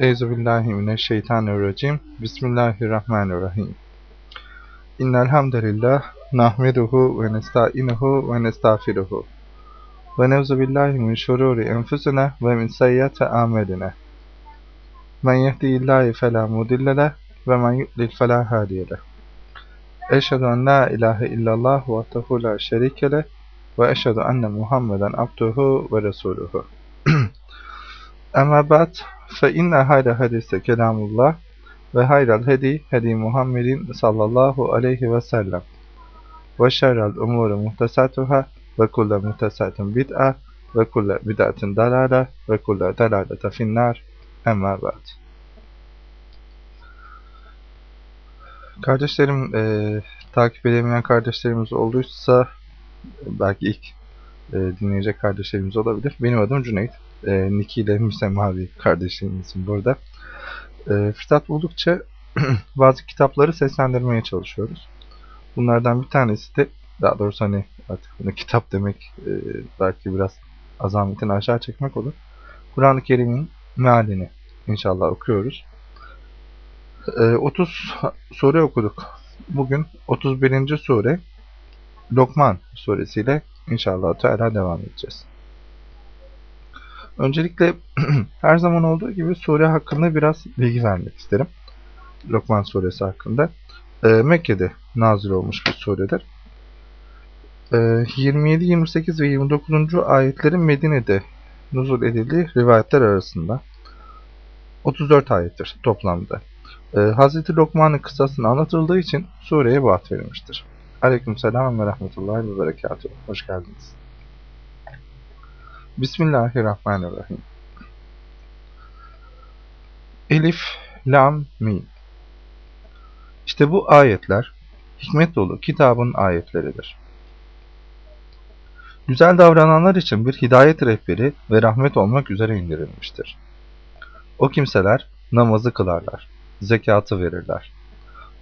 Euzubillahimineşşeytanirracim. Bismillahirrahmanirrahim. İnnel hamdeleillah nahmeduhu ve nestainuhu ve nestağfiruhu. Ve nevzu billahi min şururi enfusina ve min seyyiati amelina. Men yehdiyillahi fela mudille ve men yu'lil fela hadiye. Eşhedü en la ilahe illallah ve tehu la şerike ve eşhedü enne Muhammeden abduhu ve resuluhu. Ama ba'd fe inne hayra hadise kelamullah ve hayral hedi hedi Muhammedin sallallahu aleyhi ve sellem ve şerrel umuru muhtesatuhâ ve kulle muhtesatin bid'a ve kulle bid'atin dalale ve kulle dalalete finnâr emma ba'd. Kardeşlerim, e, takip edemeyen kardeşlerimiz olduysa belki ilk e, dinleyecek kardeşlerimiz olabilir. Benim adım Cüneyt. E, Niki ile Müsemmavi kardeşlerimizin burada. E, fırsat buldukça bazı kitapları seslendirmeye çalışıyoruz. Bunlardan bir tanesi de daha doğrusu hani artık bunu kitap demek e, belki biraz azametini aşağı çekmek olur. Kur'an-ı Kerim'in mealini inşallah okuyoruz. E, 30 sure okuduk. Bugün 31. sure Lokman suresiyle inşallah Teala devam edeceğiz. Öncelikle her zaman olduğu gibi sure hakkında biraz bilgi vermek isterim. Lokman suresi hakkında. E, Mekke'de nazil olmuş bir suredir. E, 27, 28 ve 29. ayetlerin Medine'de nuzul edildiği rivayetler arasında. 34 ayettir toplamda. E, Hz. Lokman'ın kıssasını anlatıldığı için sureye bu verilmiştir. Aleykümselam ve rahmetullahi ve berekatuhu. Hoş geldiniz. Bismillahirrahmanirrahim. Elif, Lam, Mim. İşte bu ayetler hikmet dolu kitabın ayetleridir. Güzel davrananlar için bir hidayet rehberi ve rahmet olmak üzere indirilmiştir. O kimseler namazı kılarlar, zekatı verirler.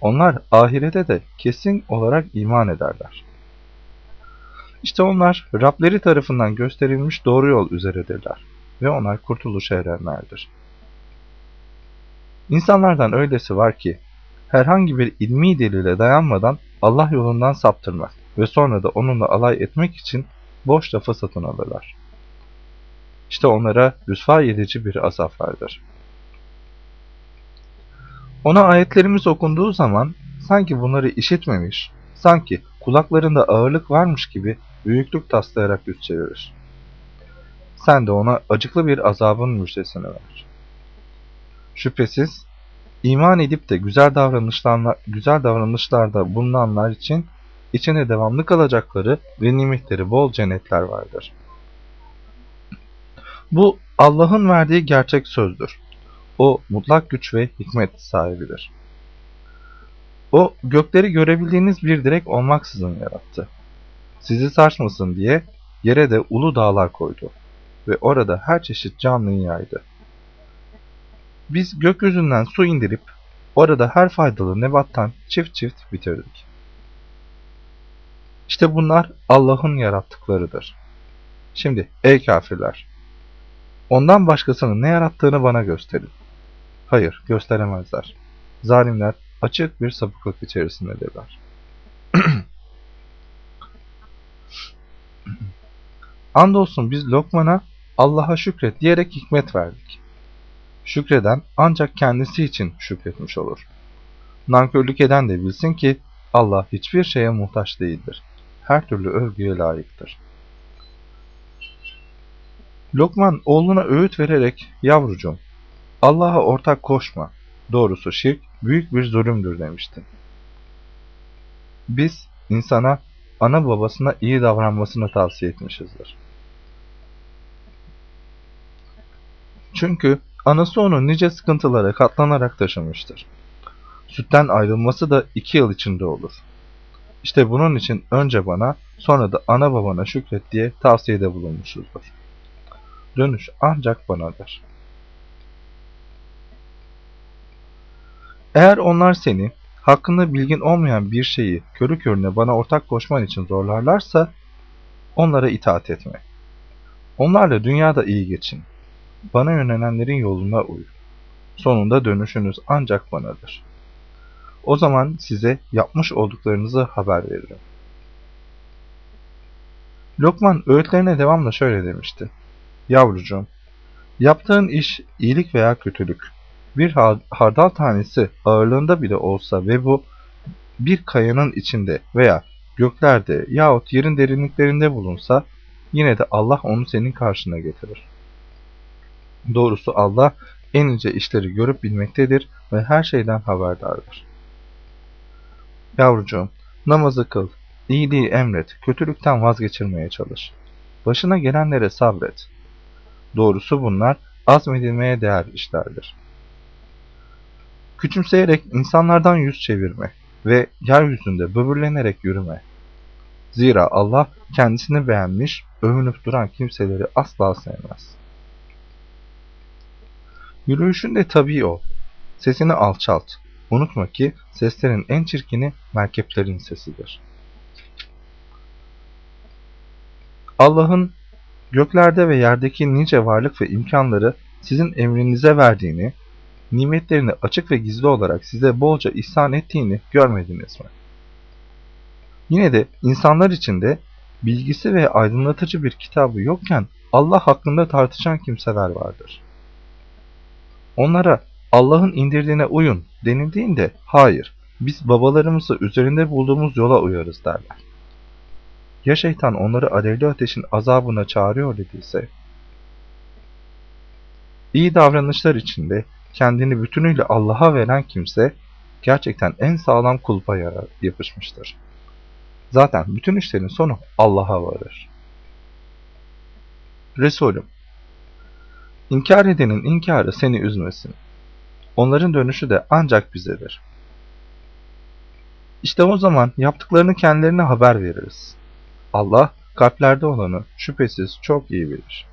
Onlar ahirete de kesin olarak iman ederler. İşte onlar Rableri tarafından gösterilmiş doğru yol üzeredirler ve onlar kurtuluş erenlerdir. İnsanlardan öylesi var ki herhangi bir ilmi delile dayanmadan Allah yolundan saptırmak ve sonra da onunla alay etmek için boş lafı satın alırlar. İşte onlara rüsva edici bir azap vardır. Ona ayetlerimiz okunduğu zaman sanki bunları işitmemiş, sanki kulaklarında ağırlık varmış gibi büyüklük taslayarak yüz çevirir. Sen de ona acıklı bir azabın müjdesini ver. Şüphesiz iman edip de güzel davranışlarla, güzel davranışlarda bulunanlar için içine devamlı kalacakları ve nimetleri bol cennetler vardır. Bu Allah'ın verdiği gerçek sözdür. O mutlak güç ve hikmet sahibidir. O gökleri görebildiğiniz bir direk olmaksızın yarattı. Sizi sarsmasın diye yere de ulu dağlar koydu ve orada her çeşit canlıyı yaydı. Biz gökyüzünden su indirip orada her faydalı nebattan çift çift bitirdik. İşte bunlar Allah'ın yarattıklarıdır. Şimdi ey kafirler! Ondan başkasının ne yarattığını bana gösterin. Hayır, gösteremezler. Zalimler açık bir sapıklık içerisindedirler. Andolsun biz Lokman'a Allah'a şükret diyerek hikmet verdik. Şükreden ancak kendisi için şükretmiş olur. Nankörlük eden de bilsin ki Allah hiçbir şeye muhtaç değildir. Her türlü övgüye layıktır. Lokman oğluna öğüt vererek yavrucuğum Allah'a ortak koşma. Doğrusu şirk büyük bir zulümdür demişti. Biz insana ana babasına iyi davranmasını tavsiye etmişizdir. Çünkü anası onu nice sıkıntılara katlanarak taşımıştır. Sütten ayrılması da iki yıl içinde olur. İşte bunun için önce bana, sonra da ana babana şükret diye tavsiyede bulunmuşuzdur. Dönüş ancak banadır. Eğer onlar seni, hakkında bilgin olmayan bir şeyi körü körüne bana ortak koşman için zorlarlarsa, onlara itaat etme. Onlarla dünyada iyi geçin. Bana yönelenlerin yoluna uy. sonunda dönüşünüz ancak banadır. O zaman size yapmış olduklarınızı haber veririm. Lokman öğütlerine devamla şöyle demişti. Yavrucuğum, yaptığın iş iyilik veya kötülük, bir hardal tanesi ağırlığında bile olsa ve bu bir kayanın içinde veya göklerde yahut yerin derinliklerinde bulunsa, yine de Allah onu senin karşına getirir. Doğrusu Allah en ince işleri görüp bilmektedir ve her şeyden haberdardır. Yavrucuğum, namazı kıl, iyiliği emret, kötülükten vazgeçirmeye çalış. Başına gelenlere sabret. Doğrusu bunlar azmedilmeye değer işlerdir. Küçümseyerek insanlardan yüz çevirme ve yeryüzünde böbürlenerek yürüme. Zira Allah kendisini beğenmiş, övünüp duran kimseleri asla sevmez. Yürüyüşünde tabii ol. Sesini alçalt. Unutma ki seslerin en çirkini merkeplerin sesidir. Allah'ın göklerde ve yerdeki nice varlık ve imkanları sizin emrinize verdiğini, nimetlerini açık ve gizli olarak size bolca ihsan ettiğini görmediniz mi? Yine de insanlar içinde bilgisi ve aydınlatıcı bir kitabı yokken Allah hakkında tartışan kimseler vardır. Onlara Allah'ın indirdiğine uyun denildiğinde hayır, biz babalarımızı üzerinde bulduğumuz yola uyarız derler. Ya şeytan onları alevli ateşin azabına çağırıyor dediyse? İyi davranışlar içinde kendini bütünüyle Allah'a veren kimse gerçekten en sağlam kulpa yapışmıştır. Zaten bütün işlerin sonu Allah'a varır. Resulüm, inkar edenin inkarı seni üzmesin. Onların dönüşü de ancak bizedir. İşte o zaman yaptıklarını kendilerine haber veririz. Allah kalplerde olanı şüphesiz çok iyi bilir.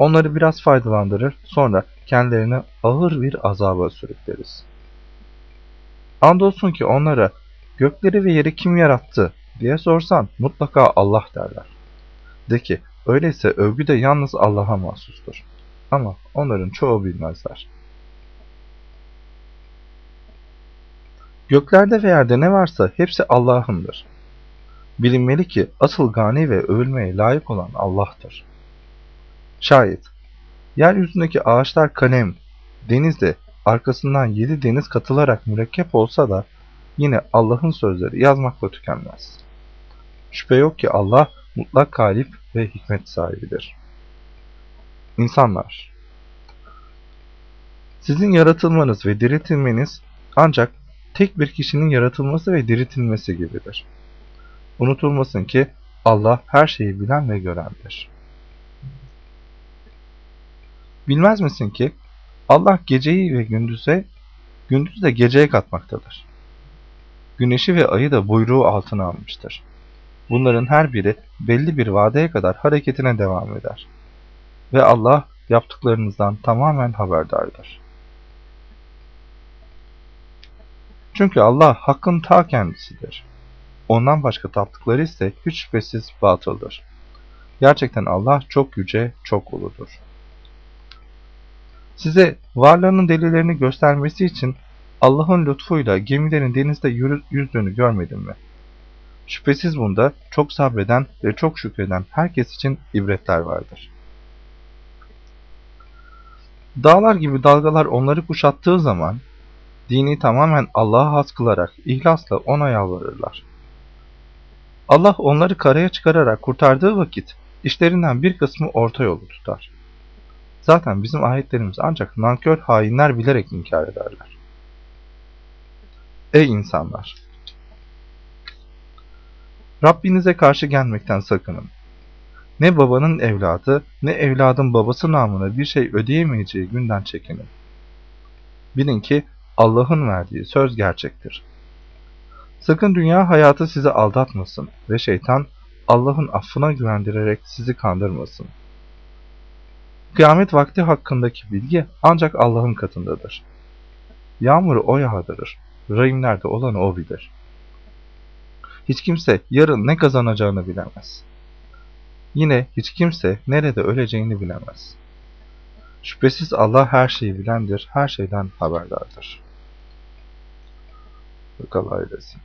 Onları biraz faydalandırır, sonra kendilerini ağır bir azaba sürükleriz. Andolsun ki onlara gökleri ve yeri kim yarattı diye sorsan mutlaka Allah derler. De ki öyleyse övgü de yalnız Allah'a mahsustur. Ama onların çoğu bilmezler. Göklerde ve yerde ne varsa hepsi Allah'ındır. Bilinmeli ki asıl gani ve övülmeye layık olan Allah'tır. Şayet, yeryüzündeki ağaçlar kalem, denizde arkasından yedi deniz katılarak mürekkep olsa da yine Allah'ın sözleri yazmakla tükenmez. Şüphe yok ki Allah mutlak galip ve hikmet sahibidir. İnsanlar Sizin yaratılmanız ve diriltilmeniz ancak tek bir kişinin yaratılması ve diriltilmesi gibidir. Unutulmasın ki Allah her şeyi bilen ve görendir. Bilmez misin ki Allah geceyi ve gündüze, gündüzü de geceye katmaktadır. Güneşi ve ayı da buyruğu altına almıştır. Bunların her biri belli bir vadeye kadar hareketine devam eder. Ve Allah yaptıklarınızdan tamamen haberdardır. Çünkü Allah hakkın ta kendisidir. Ondan başka taptıkları ise hiç şüphesiz batıldır. Gerçekten Allah çok yüce, çok uludur. Size varlığının delillerini göstermesi için Allah'ın lütfuyla gemilerin denizde yüzdüğünü görmedin mi? Şüphesiz bunda çok sabreden ve çok şükreden herkes için ibretler vardır. Dağlar gibi dalgalar onları kuşattığı zaman, dini tamamen Allah'a has kılarak ihlasla ona yalvarırlar. Allah onları karaya çıkararak kurtardığı vakit işlerinden bir kısmı orta yolu tutar. Zaten bizim ayetlerimiz ancak nankör hainler bilerek inkar ederler. Ey insanlar! Rabbinize karşı gelmekten sakının. Ne babanın evladı, ne evladın babası namına bir şey ödeyemeyeceği günden çekinin. Bilin ki Allah'ın verdiği söz gerçektir. Sakın dünya hayatı sizi aldatmasın ve şeytan Allah'ın affına güvendirerek sizi kandırmasın. Kıyamet vakti hakkındaki bilgi ancak Allah'ın katındadır. Yağmuru O yağdırır, rahimlerde olanı O bilir. Hiç kimse yarın ne kazanacağını bilemez. Yine hiç kimse nerede öleceğini bilemez. Şüphesiz Allah her şeyi bilendir, her şeyden haberdardır. Kolay gelsin.